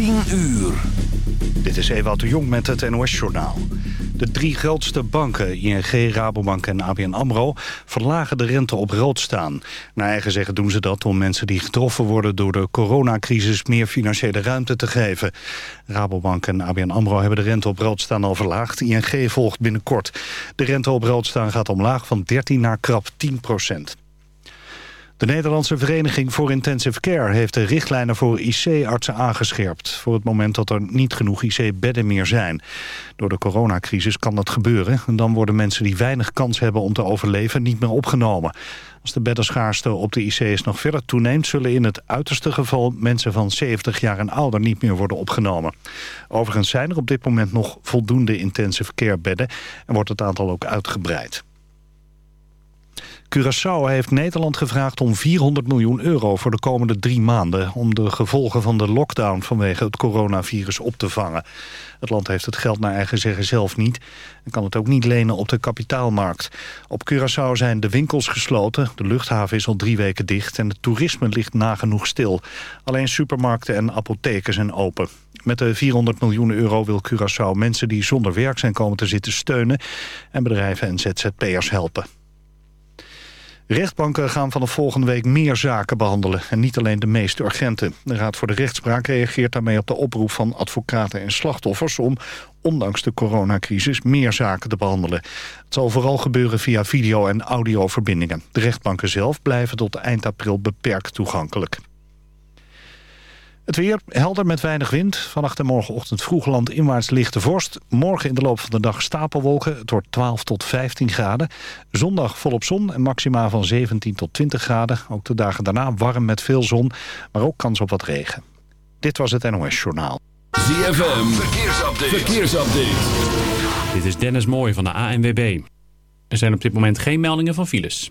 10 uur. Dit is Ewout de Jong met het NOS-journaal. De drie grootste banken, ING, Rabobank en ABN AMRO... verlagen de rente op rood staan. Naar eigen zeggen doen ze dat om mensen die getroffen worden... door de coronacrisis meer financiële ruimte te geven. Rabobank en ABN AMRO hebben de rente op rood staan al verlaagd. ING volgt binnenkort. De rente op rood staan gaat omlaag van 13 naar krap 10 procent. De Nederlandse Vereniging voor Intensive Care heeft de richtlijnen voor IC-artsen aangescherpt. Voor het moment dat er niet genoeg IC-bedden meer zijn. Door de coronacrisis kan dat gebeuren. En dan worden mensen die weinig kans hebben om te overleven niet meer opgenomen. Als de beddenschaarste op de IC's nog verder toeneemt... zullen in het uiterste geval mensen van 70 jaar en ouder niet meer worden opgenomen. Overigens zijn er op dit moment nog voldoende intensive care bedden... en wordt het aantal ook uitgebreid. Curaçao heeft Nederland gevraagd om 400 miljoen euro voor de komende drie maanden... om de gevolgen van de lockdown vanwege het coronavirus op te vangen. Het land heeft het geld naar eigen zeggen zelf niet... en kan het ook niet lenen op de kapitaalmarkt. Op Curaçao zijn de winkels gesloten, de luchthaven is al drie weken dicht... en het toerisme ligt nagenoeg stil. Alleen supermarkten en apotheken zijn open. Met de 400 miljoen euro wil Curaçao mensen die zonder werk zijn komen te zitten steunen... en bedrijven en ZZP'ers helpen. Rechtbanken gaan vanaf volgende week meer zaken behandelen... en niet alleen de meest urgente. De Raad voor de Rechtspraak reageert daarmee op de oproep van advocaten en slachtoffers... om, ondanks de coronacrisis, meer zaken te behandelen. Het zal vooral gebeuren via video- en audioverbindingen. De rechtbanken zelf blijven tot eind april beperkt toegankelijk. Het weer helder met weinig wind. Vannacht en morgenochtend vroeg land inwaarts lichte vorst. Morgen in de loop van de dag stapelwolken. Het wordt 12 tot 15 graden. Zondag volop zon en maxima van 17 tot 20 graden. Ook de dagen daarna warm met veel zon, maar ook kans op wat regen. Dit was het NOS Journaal. ZFM, verkeersupdate. verkeersupdate. Dit is Dennis Mooij van de ANWB. Er zijn op dit moment geen meldingen van files.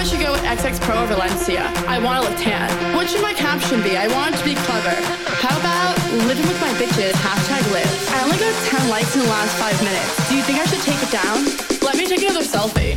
I should go with XX Pro or Valencia. I want to look tan. What should my caption be? I want it to be clever. How about living with my bitches, hashtag live. I only got 10 likes in the last five minutes. Do you think I should take it down? Let me take another selfie.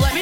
Let me